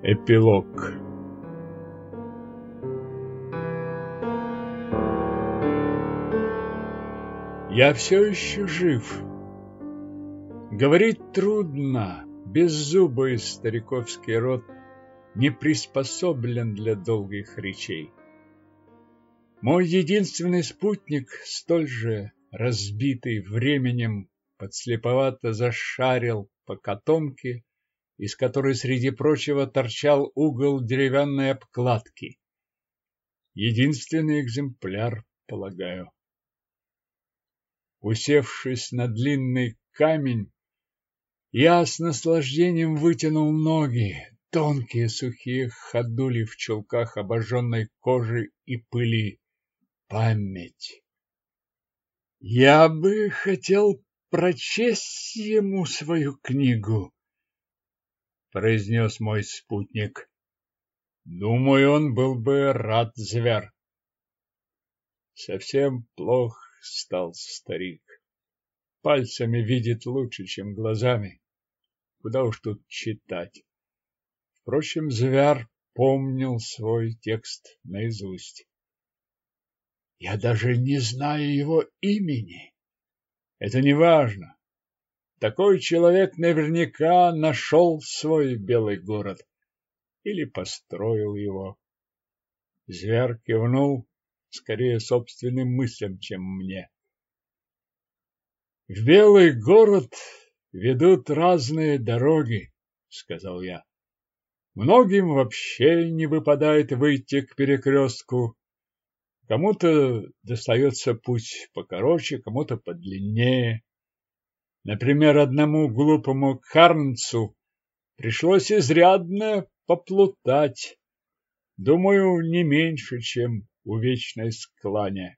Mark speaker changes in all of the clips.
Speaker 1: Эпилог Я все еще жив. Говорить трудно, беззубый стариковский рот не приспособлен для долгих речей. Мой единственный спутник, столь же разбитый временем, подслеповато зашарил по котомке, из которой, среди прочего, торчал угол деревянной обкладки. Единственный экземпляр, полагаю. Усевшись на длинный камень, я с наслаждением вытянул ноги, тонкие сухие ходули в чулках обожженной кожи и пыли. Память. Я бы хотел прочесть ему свою книгу, произнес мой спутник. Думаю, он был бы рад, зверь. Совсем плох стал старик. Пальцами видит лучше, чем глазами. Куда уж тут читать. Впрочем, Звяр помнил свой текст наизусть. Я даже не знаю его имени. Это не важно. Такой человек наверняка нашел свой белый город или построил его. Зверь кивнул скорее собственным мыслям, чем мне. В белый город ведут разные дороги, сказал я. Многим вообще не выпадает выйти к перекрестку. Кому-то достается путь покороче, кому-то подлиннее. Например, одному глупому Карнцу пришлось изрядно поплутать. Думаю, не меньше, чем у вечной склане.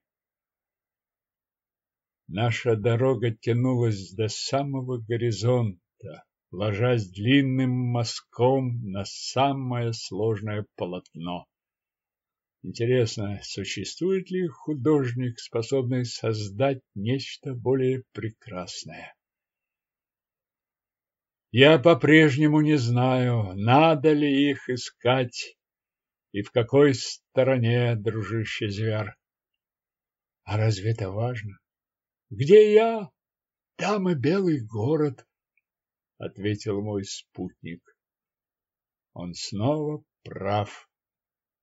Speaker 1: Наша дорога тянулась до самого горизонта, ложась длинным мазком на самое сложное полотно. Интересно, существует ли художник, способный создать нечто более прекрасное? Я по-прежнему не знаю, надо ли их искать и в какой стороне, дружище зверь. А разве это важно? Где я? Там и белый город, ответил мой спутник. Он снова прав.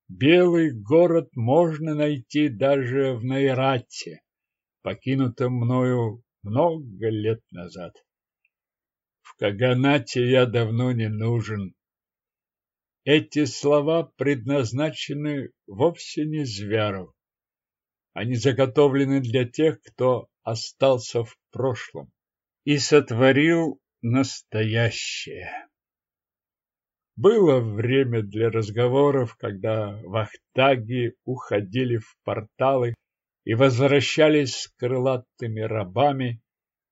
Speaker 1: Белый город можно найти даже в Найрате, покинутом мною много лет назад. Каганате я давно не нужен. Эти слова предназначены вовсе не Звяру. Они заготовлены для тех, кто остался в прошлом и сотворил настоящее. Было время для разговоров, когда вахтаги уходили в порталы и возвращались с крылатыми рабами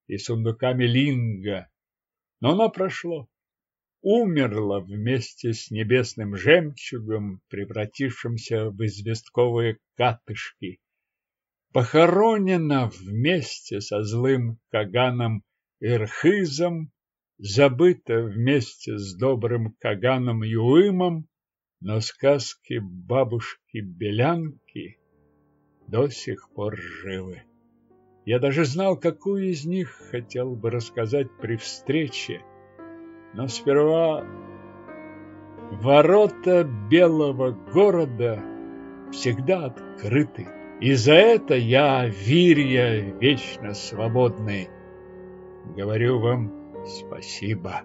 Speaker 1: и сундуками линга, но оно прошло умерла вместе с небесным жемчугом, превратившимся в известковые катышки, похоронена вместе со злым Каганом Ирхизом, забыта вместе с добрым Каганом Юымом, но сказки бабушки-белянки до сих пор живы. Я даже знал, какую из них хотел бы рассказать при встрече, но сперва ворота белого города всегда открыты. И за это я, Вирья, вечно свободный, говорю вам спасибо.